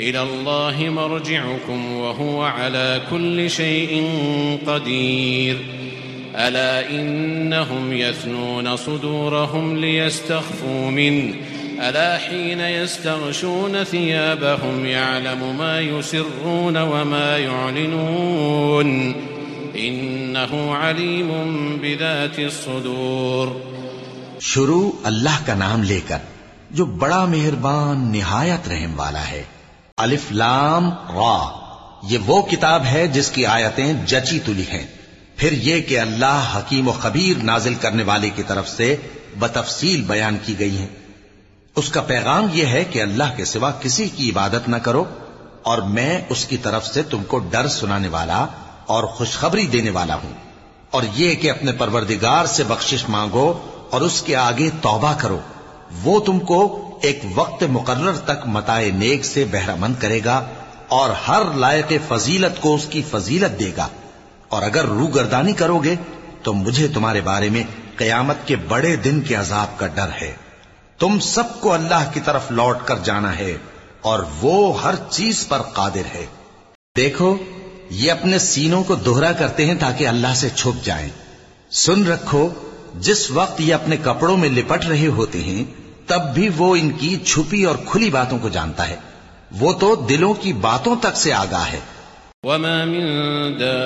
إلى الله مرجعكم وهو على كل شيء قدير. ألا إنهم يثنون صدورهم ليستخفوا منه؟ ألا حين يستغشون ثيابهم يعلم ما يسرون وما يعلنون؟ إنه عليم بذات الصدور. شروع اللہ کا نام لے کر جو بڑا مہربان نہایت رحم والا ہے۔ الف لام را۔ یہ وہ کتاب ہے جس کی آیتیں جچی تلی ہیں پھر یہ کہ اللہ حکیم و خبیر نازل کرنے والے کی طرف سے بتفصیل بیان کی گئی ہیں۔ اس کا پیغام یہ ہے کہ اللہ کے سوا کسی کی عبادت نہ کرو اور میں اس کی طرف سے تم کو ڈر سنانے والا اور خوشخبری دینے والا ہوں۔ اور یہ کہ اپنے پروردگار سے بخشش مانگو اور اس کے آگے توبہ کرو۔ وہ تم کو ایک وقت مقرر تک متائے نیک سے بہرہ مند کرے گا اور ہر لائق فضیلت کو اس کی فضیلت دے گا۔ اور اگر رو گردانی کرو گے تو مجھے تمہارے بارے میں قیامت کے بڑے دن کے عذاب کا ڈر ہے۔ تم سب کو اللہ کی طرف لوٹ کر جانا ہے اور وہ ہر چیز پر قادر ہے۔ دیکھو، یہ اپنے سینوں کو دوہرا کرتے ہیں تاکہ اللہ سے چھپ جائیں۔ سن رکھو، جس وقت یہ اپنے کپڑوں میں لپٹ رہے ہوتے ہیں تب بھی وہ ان کی چھپی اور کھلی باتوں کو جانتا ہے۔ وہ تو دلوں کی باتوں تک سے آگاہ ہے۔ وما من دابة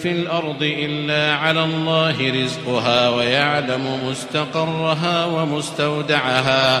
في الأرض إلا على الله رزقها ويعلم مستقرها ومستودعها۔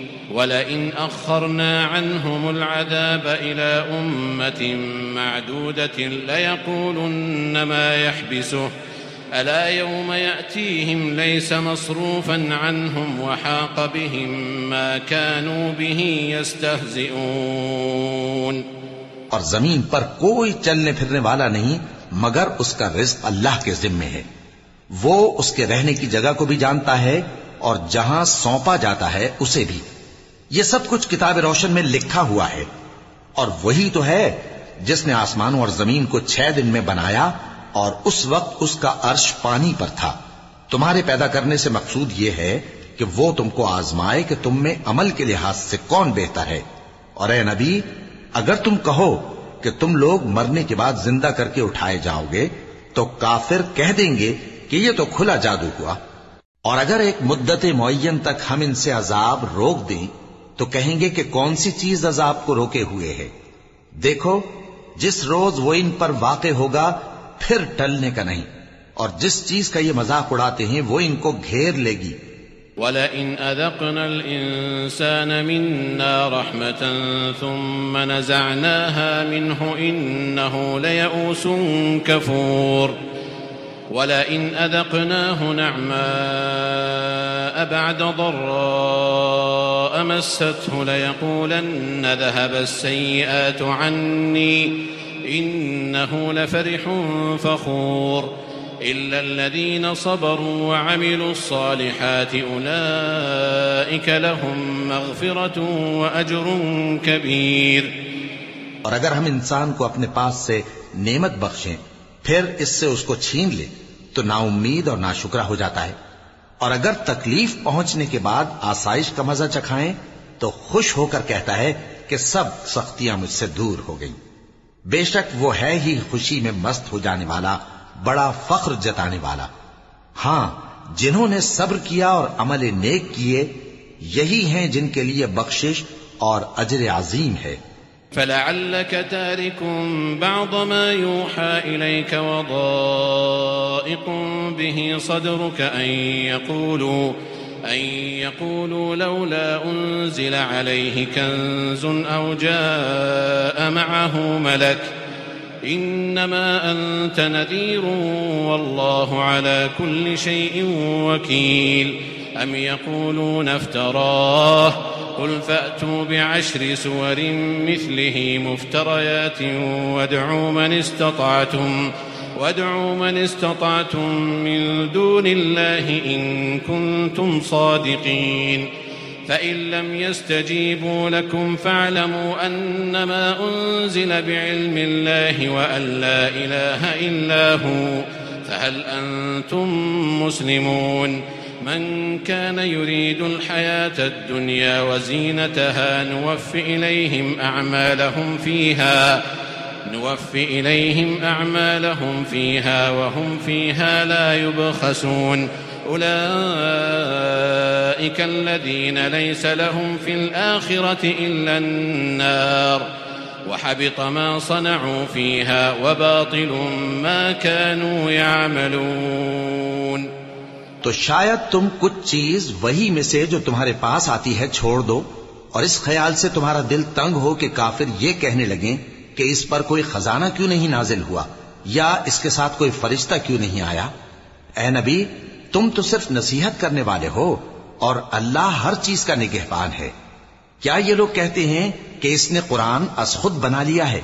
ولئن أخرنا عنهم العذاب إلى أمة معدودة ليقولن ما يحبسه. ألا يوم يأتيهم ليس مصروفا عنهم وحاق بهم ما كانوا به يستهزئون. اور زمین پر کوئی چلنے پھرنے والا نہیں، مگر اس کا رزق اللہ کے ذمے ہے۔ وہ اس کے رہنے کی جگہ کو بھی جانتا ہے اور جہاں سونپا جاتا ہے، اسے بھی۔ یہ سب کچھ کتاب روشن میں لکھا ہوا ہے اور وہی تو ہے جس نے آسمانوں اور زمین کو چھ دن میں بنایا اور اس وقت اس کا عرش پانی پر تھا۔ تمہارے پیدا کرنے سے مقصود یہ ہے کہ وہ تم کو آزمائے کہ تم میں عمل کے لحاظ سے کون بہتر ہے۔ اور اے نبی، اگر تم کہو کہ تم لوگ مرنے کے بعد زندہ کر کے اٹھائے جاؤ گے، تو کافر کہہ دیں گے کہ یہ تو کھلا جادو ہوا۔ اور اگر ایک مدت معین تک ہم ان سے عذاب روک دیں تو کہیں گے کہ کون سی چیز عذاب کو روکے ہوئے ہے۔ دیکھو، جس روز وہ ان پر واقع ہوگا، پھر ٹلنے کا نہیں۔ اور جس چیز کا یہ مذاق اڑاتے ہیں، وہ ان کو گھیر لے گی۔ ولئن أذقنا الإنسان منا رحمة ثم نزعناها منه إنه ليئوس كفور۔ ولئن أذقناه نعماء بعد ضراء مسته ليقولن ذهب السيئات عني إنه لفرح فخور إلا الذين صبروا وعملوا الصالحات أولئك لهم مغفرة وأجر كبير اور اگر ہم انسان کو اپنے پاس سے نعمت بخشیں، پھر اس سے اس کو چھین لے تو نا امید اور نا شکرہ ہو جاتا ہے۔ اور اگر تکلیف پہنچنے کے بعد آسائش کا مزہ چکھائیں، تو خوش ہو کر کہتا ہے کہ سب سختیاں مجھ سے دور ہو گئیں۔ بے شک وہ ہے ہی خوشی میں مست ہو جانے والا، بڑا فخر جتانے والا۔ ہاں جنہوں نے صبر کیا اور عمل نیک کیے، یہی ہیں جن کے لیے بخشش اور اجر عظیم ہے۔ فلعلك تارك بعض ما يوحى إليك وضائق به صدرك أن يقولوا أن يقولوا لولا أنزل عليه كنز أو جاء معه ملك. إنما أنت نذير والله على كل شيء وكيل. أم يقولون افتراه؟ قل فأتوا بعشر سور مثله مفتريات وادعوا من استطعتم. وادعوا من استطعتم من دون الله إن كنتم صادقين. فإن لم يستجيبوا لكم فاعلموا أنما أنزل بعلم الله وأن لا إله إلا هو، فهل أنتم مسلمون؟ من كان يريد الحياة الدنيا وزينتها نوف إليهم أعمالهم فيها نوف إليهم أعمالهم فيها وهم فيها لا يبخسون. أولئك الذين ليس لهم في الآخرة إلا النار. وحبط ما صنعوا فيها وباطل ما كانوا يعملون. تو شاید تم کچھ چیز وہی میں سے جو تمہارے پاس آتی ہے چھوڑ دو اور اس خیال سے تمہارا دل تنگ ہو کہ کافر یہ کہنے لگیں کہ اس پر کوئی خزانہ کیوں نہیں نازل ہوا؟ یا اس کے ساتھ کوئی فرشتہ کیوں نہیں آیا؟ اے نبی، تم تو صرف نصیحت کرنے والے ہو اور اللہ ہر چیز کا نگہبان ہے۔ کیا یہ لوگ کہتے ہیں کہ اس نے قرآن از خود بنا لیا ہے؟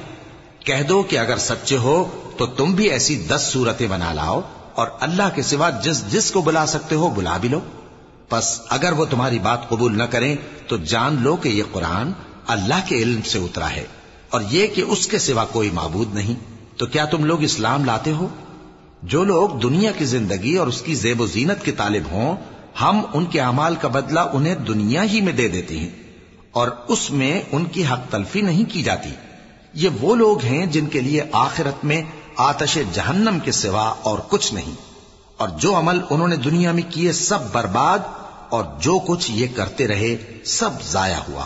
کہہ دو کہ اگر سچے ہو تو تم بھی ایسی دس صورتیں بنا لاؤ اور اللہ کے سوا جس جس کو بلا سکتے ہو بلا بھی لو۔ پس اگر وہ تمہاری بات قبول نہ کریں تو جان لو کہ یہ قرآن اللہ کے علم سے اترا ہے۔ اور یہ کہ اس کے سوا کوئی معبود نہیں۔ تو کیا تم لوگ اسلام لاتے ہو؟ جو لوگ دنیا کی زندگی اور اس کی زیب و زینت کے طالب ہوں، ہم ان کے اعمال کا بدلہ انہیں دنیا ہی میں دے دیتے ہیں۔ اور اس میں ان کی حق تلفی نہیں کی جاتی۔ یہ وہ لوگ ہیں جن کے لیے آخرت میں آتش جہنم کے سوا اور کچھ نہیں۔ اور جو عمل انہوں نے دنیا میں کیے سب برباد، اور جو کچھ یہ کرتے رہے سب ضائع ہوا۔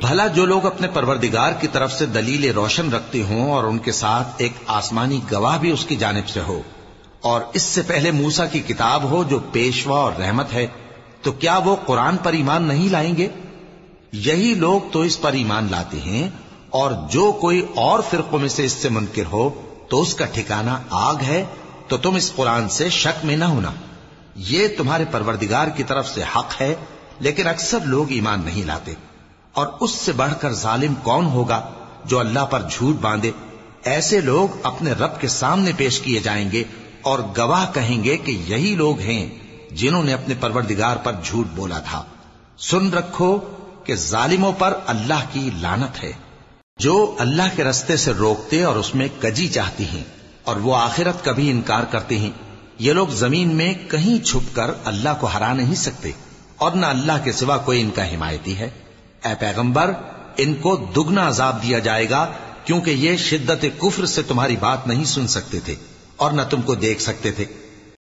بھلا جو لوگ اپنے پروردگار کی طرف سے دلیل روشن رکھتے ہوں اور ان کے ساتھ ایک آسمانی گواہ بھی اس کی جانب سے ہو، اور اس سے پہلے موسا کی کتاب ہو جو پیشوا اور رحمت ہے، تو کیا وہ قرآن پر ایمان نہیں لائیں گے؟ یہی لوگ تو اس پر ایمان لاتے ہیں، اور جو کوئی اور فرقوں میں سے اس سے منکر ہو، تو اس کا ٹھکانہ آگ ہے، تو تم اس قرآن سے شک میں نہ ہونا۔ یہ تمہارے پروردگار کی طرف سے حق ہے، لیکن اکثر لوگ ایمان نہیں لاتے۔ اور اس سے بڑھ کر ظالم کون ہوگا جو اللہ پر جھوٹ باندھے؟ ایسے لوگ اپنے رب کے سامنے پیش کیے جائیں گے اور گواہ کہیں گے کہ یہی لوگ ہیں جنہوں نے اپنے پروردگار پر جھوٹ بولا تھا۔ سن رکھو کہ ظالموں پر اللہ کی لانت ہے۔ جو اللہ کے رستے سے روکتے اور اس میں کجی چاہتی ہیں اور وہ آخرت کا بھی انکار کرتے ہیں۔ یہ لوگ زمین میں کہیں چھپ کر اللہ کو ہرا نہیں سکتے اور نہ اللہ کے سوا کوئی ان کا حمایتی ہے۔ اے پیغمبر، ان کو دگنا عذاب دیا جائے گا کیونکہ یہ شدت کفر سے تمہاری بات نہیں سن سکتے تھے اور نہ تم کو دیکھ سکتے تھے۔